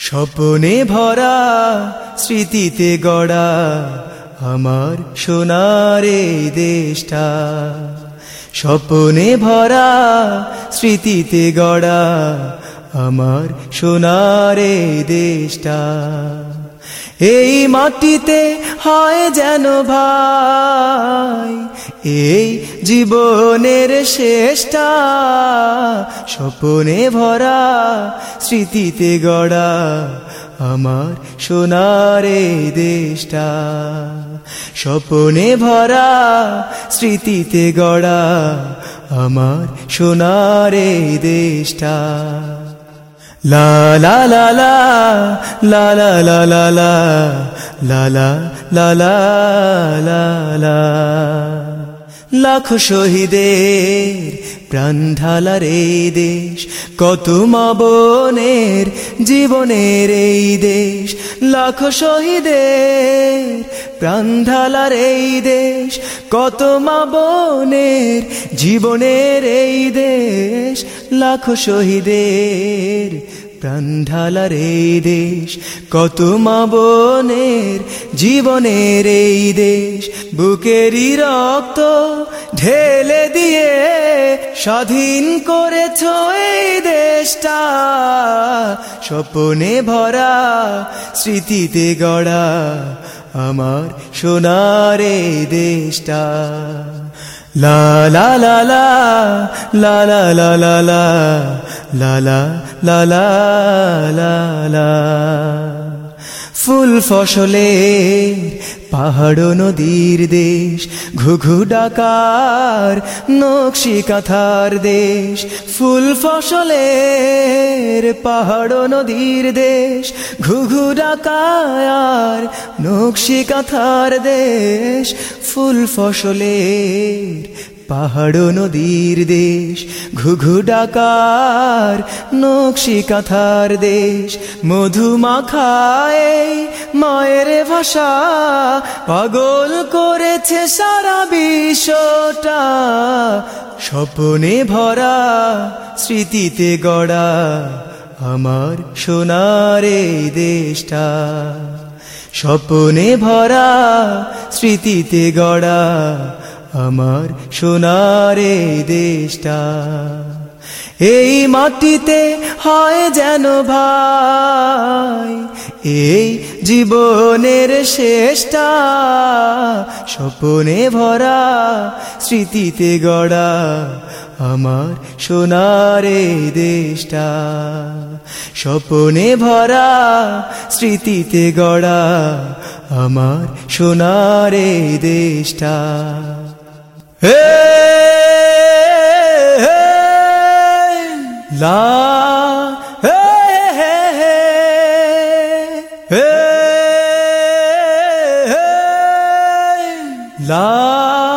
স্বপনে ভরা স্মৃতিতে গড়া আমার সোনার এই দেশটা। স্বপনে ভরা স্মৃতিতে গড়া আমার সোনার এই দেশটা। এই মাটিতে হয় যেন ভাই এই জীবনের শেষটা স্বপনে ভরা স্মৃতিতে গড়া আমার সোনার দেশটা স্বপনে ভরা স্মৃতিতে গড়া আমার সোনার দেশটা লা লা লা লা লা লা লা লা লা লা লা লা লা লা লা লাখ শহীদের প্রাণ ঢালার এই দেশ, কত মা বোনের জীবনের এই দেশ। লাখ শহীদের প্রাণ ঢালার এই দেশ, কত মা বোনের জীবনের এই দেশ। লাখ শহীদের প্রাণ ঢালার এই দেশ, কত মা বোনের জীবনের এই দেশ। বুকেরই রক্ত ঢেলে দিয়ে স্বাধীন করেছ এই দেশটা। স্বপনে ভরা স্মৃতিতে গড়া আমার সোনারে দেশটা লা লা লালা লা লা লা লা লা লা লা লা লা লা লা লা ফুল ফসলের পাহাড় নদীর দেশ, ঘুঘু ডাকার, নকশি কাঁথার দেশ, ফুল ফসলের পাহাড় নদীর দেশ, ঘুঘু ডাকার, নকশি কাঁথার দেশ, ফুল ফসলের পাহাড় নদীর দেশ, ঘুঘু ডাকার নকশি কাঁথার দেশ, মধু মাখায় মায়ের ভাষা, পাগল করেছে সারা বিশ্বটা, স্বপনে ভরা স্মৃতিতে গড়া আমার সোনার এই দেশটা, স্বপনে ভরা স্মৃতিতে গড়া আমার সোনার দেশটা। এই মাটিতে হয় যেন ভাই, এই জীবনের শেষটা স্বপনে ভরা স্মৃতিতে গড়া আমার সোনার দেশটা। স্বপনে ভরা স্মৃতিতে গড়া আমার সোনার দেশটা। hey, hey, la, hey, hey, hey, hey, la.